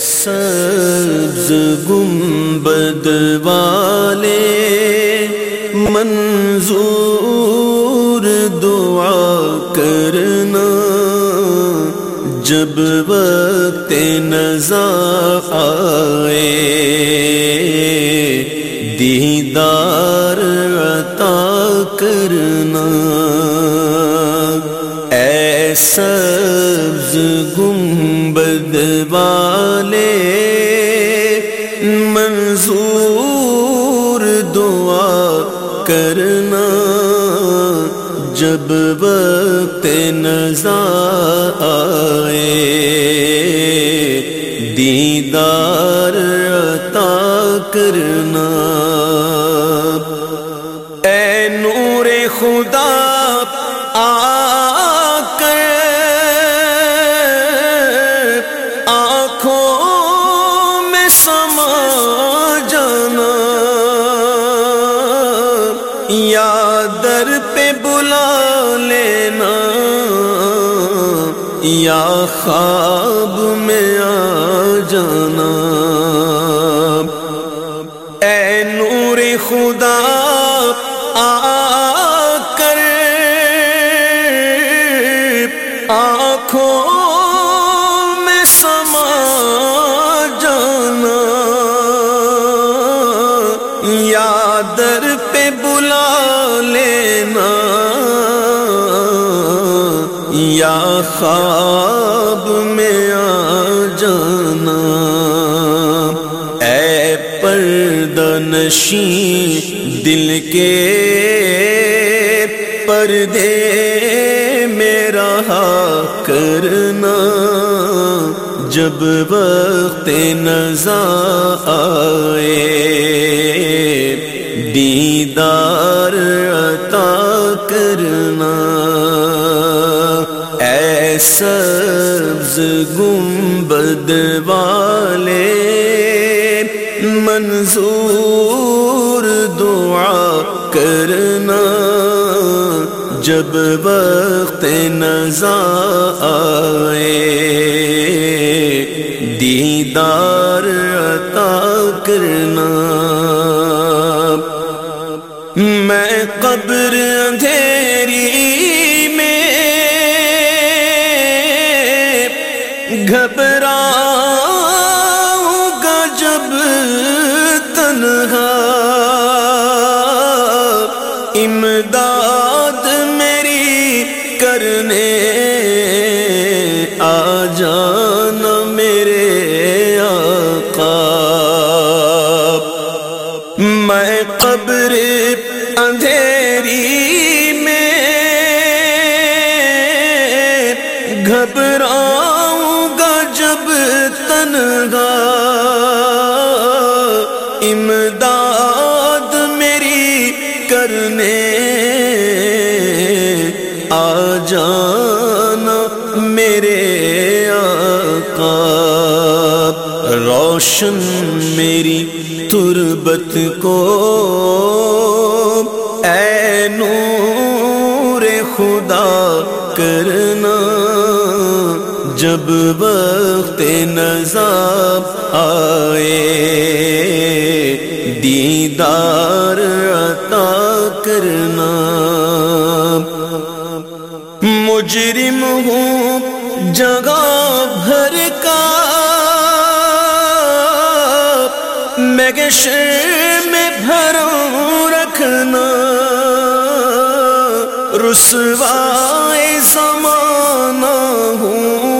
سبز گنبد والے منظور دعا کرنا جب وقت نظر آئے دیدار عطا کرنا ایسا گنبد والے جب وقت نزا آئے دیدار عطا کرنا۔ اے نور خدا آ یا در پہ بلا لینا، یا خواب میں آ جانا۔ اے نور خدا، آ کر آنکھوں میں سما جانا۔ یا در پہ بلا لینا یا خواب میں آ جانا۔ اے نشین دل کے پردے میرا کرنا۔ جب وقت نظر آئے دیدار عطا کرنا۔ اے سبز گنبد والے، منظور دعا کرنا۔ جب وقت نظر آئے، دیدار عطا کرنا۔ قبر اندھیری میں گھبرا گا جب تنہا امداد میری کرنے آ جانا میرے آقا میں قبر اندھیری امداد میری کرنے آ جانا میرے آقا۔ روشن میری تربت کو جب وقت نظر آئے۔ دیدار عطا کرنا۔ مجرم ہوں جگہ بھر کا۔ میں میں بھروں رکھنا۔ رسوائے زمانہ ہوں۔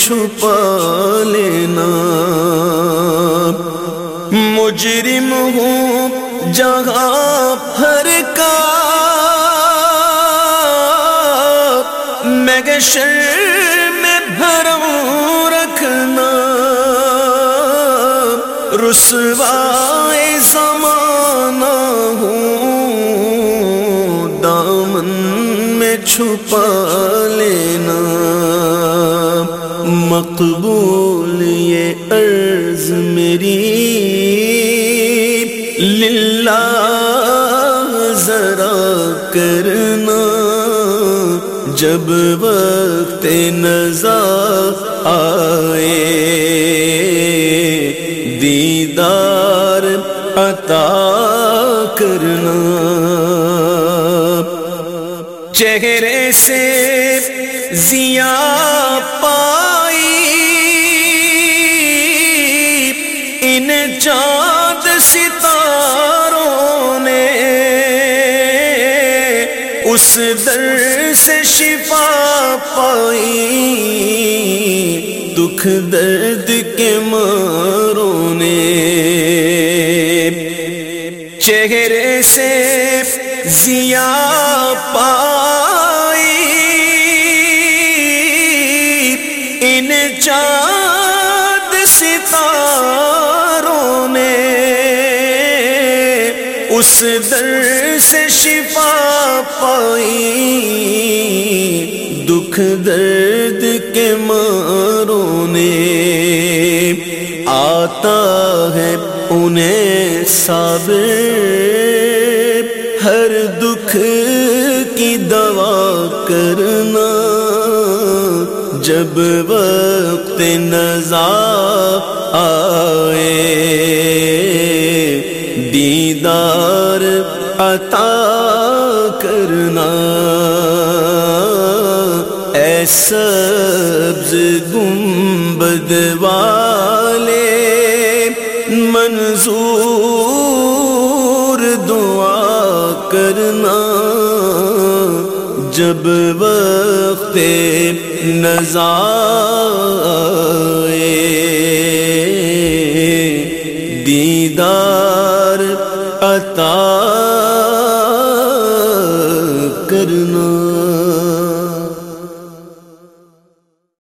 چھپا لینا مجرم ہوں جگہ بھر کا۔ میں میں بھروں رکھنا۔ رسوائے زمانہ ہوں، دامن میں چھپا۔ مقبول، یہ عرض میری للہ ذرا کرنا۔ جب وقت نظر آئے، دیدار عطا کرنا۔ چہرے سے زیا اس در سے شفا پائی۔ دکھ درد کے ماروں نے چہرے سے زیا پائی۔ ان چاند ستاروں نے اس در سے شفا پائی، دکھ درد کے ماروں نے آتا ہے انہیں صابر۔ ہر دکھ کی دوا کرنا، جب وقت نظار آئے۔ دیدار عطا کرنا۔ ایسا گنبد والے منظور کرنا۔ جب وقت نظار